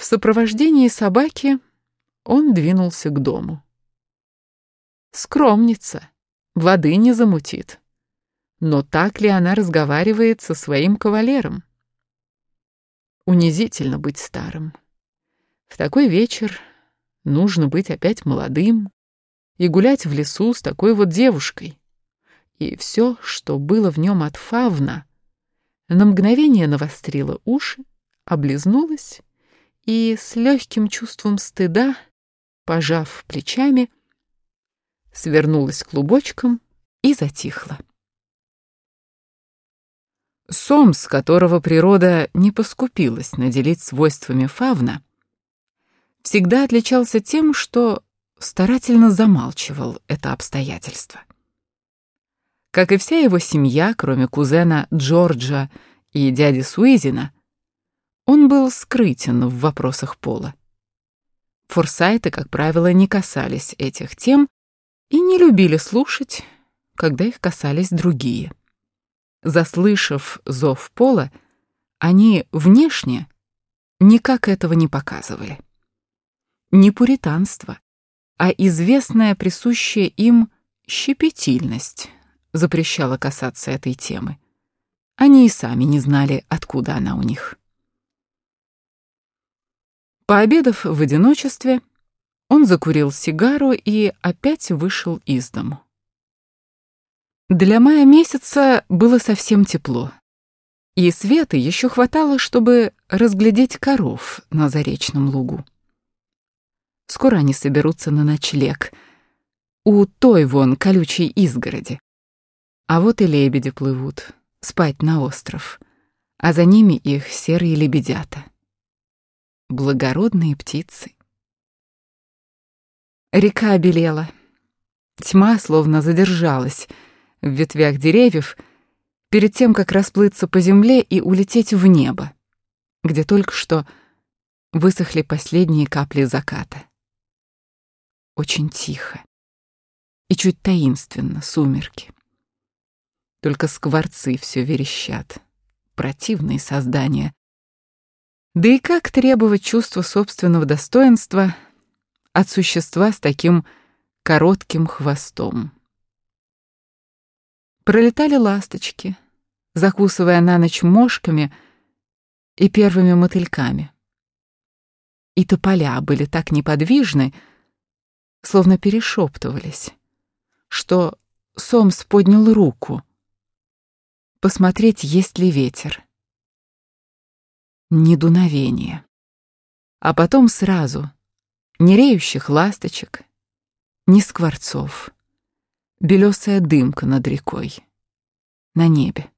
В сопровождении собаки он двинулся к дому. Скромница, воды не замутит. Но так ли она разговаривает со своим кавалером? Унизительно быть старым. В такой вечер нужно быть опять молодым и гулять в лесу с такой вот девушкой. И все, что было в нем от фавна, на мгновение навострило уши, облизнулось и с легким чувством стыда, пожав плечами, свернулась клубочком и затихла. Сомс, которого природа не поскупилась наделить свойствами фавна, всегда отличался тем, что старательно замалчивал это обстоятельство. Как и вся его семья, кроме кузена Джорджа и дяди Суизина, он был скрытен в вопросах пола. Форсайты, как правило, не касались этих тем и не любили слушать, когда их касались другие. Заслышав зов пола, они внешне никак этого не показывали. Не пуританство, а известная присущая им щепетильность запрещала касаться этой темы. Они и сами не знали, откуда она у них. Пообедав в одиночестве, он закурил сигару и опять вышел из дому. Для мая месяца было совсем тепло, и света еще хватало, чтобы разглядеть коров на заречном лугу. Скоро они соберутся на ночлег у той вон колючей изгороди. А вот и лебеди плывут спать на остров, а за ними их серые лебедята. Благородные птицы. Река белела. Тьма словно задержалась — в ветвях деревьев перед тем, как расплыться по земле и улететь в небо, где только что высохли последние капли заката. Очень тихо и чуть таинственно сумерки. Только скворцы все верещат, противные создания. Да и как требовать чувства собственного достоинства от существа с таким коротким хвостом? Пролетали ласточки, закусывая на ночь мошками и первыми мотыльками. И тополя были так неподвижны, словно перешептывались, что Сомс поднял руку посмотреть, есть ли ветер. Ни дуновения. А потом сразу ни реющих ласточек, ни скворцов белесая дымка над рекой, на небе.